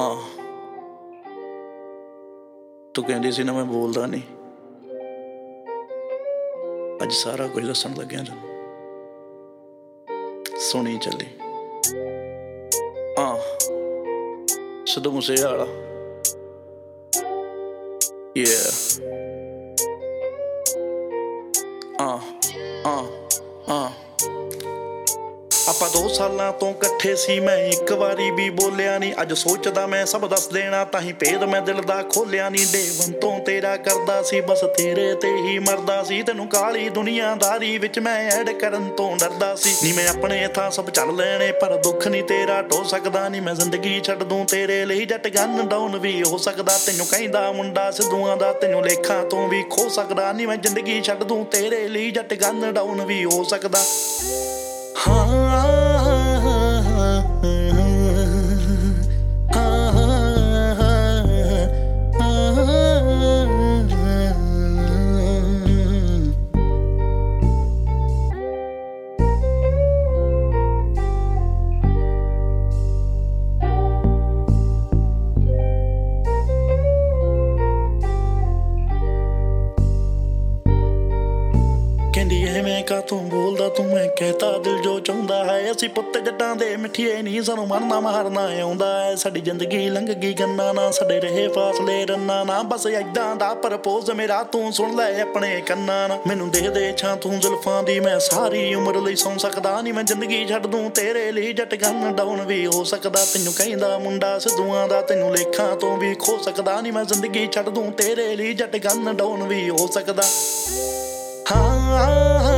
ਆ ਤੂੰ ਕਹਿੰਦੀ ਸੀ ਨਾ ਮੈਂ ਬੋਲਦਾ ਨਹੀਂ। ਅੱਜ ਸਾਰਾ ਕੁਝ ਦੱਸਣ ਲੱਗਿਆ ਤੈਨੂੰ। ਸੁਣੀ ਚੱਲੀ। ਆ ਸਿੱਧੂ ਮੂਸੇ ਵਾਲਾ Yeah. ਆ ਆ ਆ ਆਪਾਂ ਦੋ ਸਾਲਾਂ ਤੋਂ ਇਕੱਠੇ ਸੀ, ਮੈਂ ਇੱਕ ਵਾਰੀ ਵੀ ਬੋਲਿਆ ਨਹੀਂ ਅੱਜ ਸੋਚਦਾ ਮੈਂ ਸਭ ਦੱਸ ਦੇਣਾ, ਤਾਂ ਹੀ ਭੇਦ ਮੈਂ ਦਿਲ ਦਾ ਖੋਲਿਆ ਨਹੀਂ ਦੇਵਨ ਤੋਂ ਤੇਰਾ ਕਰਦਾ ਸੀ, ਬਸ ਤੇਰੇ ਤੇ ਹੀ ਮਰਦਾ ਸੀ। ਤੈਨੂੰ ਕਾਲੀ ਦੁਨੀਆਦਾਰੀ ਵਿੱਚ ਮੈਂ ਐਡ ਕਰਨ ਤੋਂ ਡਰਦਾ ਸੀ। ਨਹੀਂ ਮੈਂ ਆਪਣੇ ਥਾਂ ਸਭ ਚੱਲ ਲੈਣੇ, ਪਰ ਦੁੱਖ ਨਹੀਂ ਤੇਰਾ ਢੋ ਸਕਦਾ। ਨਹੀਂ ਮੈਂ ਜ਼ਿੰਦਗੀ ਛੱਡ ਦੂੰ, ਤੇਰੇ ਲਈ ਜੱਟ ਗਨ ਡਾਊਨ ਵੀ ਹੋ ਸਕਦਾ। ਤੈਨੂੰ ਕਹਿੰਦਾ ਮੁੰਡਾ ਸਿੱਧੂਆਂ ਦਾ, ਤੈਨੂੰ ਲੇਖਾਂ ਤੋਂ ਵੀ ਖੋ ਸਕਦਾ। ਨਹੀਂ ਮੈਂ ਜ਼ਿੰਦਗੀ ਛੱਡ ਦੂੰ, ਤੇਰੇ ਲਈ ਜੱਟ ਗੰਨ ਡਾਊਨ ਵੀ ਹੋ ਸਕਦਾ। ਹਾਂ ਕਹਿੰਦੀ, ਐਵੇਂ ਕਾ ਤੂੰ ਬੋਲਦਾ ਤੂੰ? ਮੈਂ ਕਹਤਾ ਦਿਲ ਜੋ ਚਾਹੁੰਦਾ ਹੈ। ਅਸੀਂ ਪੁੱਤ ਜੱਟਾਂ ਦੇ ਮਿੱਠੀਏ ਨਹੀਂ ਸਾਨੂੰ ਮਰਨਾ ਮਾਰਨਾ ਆਉਂਦਾ ਹੈ। ਸਾਡੀ ਜ਼ਿੰਦਗੀ ਲੰਘ ਗਈ ਗੰਨਾ ਨਾ। ਸਾਡੇ ਰਹੇ ਫਾਸਲੇ ਰੰਨਾ ਨਾ। ਬਸ ਐਦਾਂ ਦਾ ਪ੍ਰਪੋਜ਼ ਮੇਰਾ। ਤੂੰ ਸੁਣ ਲੈ ਆਪਣੇ ਕੰਨਾਂ ਨਾਲ। ਮੈਨੂੰ ਦੇ ਦੇ ਛਾਂ ਤੂੰ ਜ਼ੁਲਫਾਂ ਦੀ। ਮੈਂ ਸਾਰੀ ਉਮਰ ਲਈ ਸੌਂ ਸਕਦਾ ਨਹੀਂ ਮੈਂ ਜ਼ਿੰਦਗੀ ਛੱਡ ਦੂੰ। ਤੇਰੇ ਲਈ ਜੱਟ ਗੰਨ ਡਾਊਨ ਵੀ ਹੋ ਸਕਦਾ। ਤੈਨੂੰ ਕਹਿੰਦਾ ਮੁੰਡਾ ਸਿੱਧੂਆਂ ਦਾ। ਤੈਨੂੰ ਲੇਖਾਂ ਤੋਂ ਵੀ ਖੋ ਸਕਦਾ ਨਹੀਂ ਮੈਂ ਜ਼ਿੰਦਗੀ ਛੱਡ ਦੂੰ। ਤੇਰੇ ਲਈ ਜੱਟ ਗੰਨ ਡਾਊਨ ਵੀ ਹੋ ਸਕਦਾ। ਹਾਂ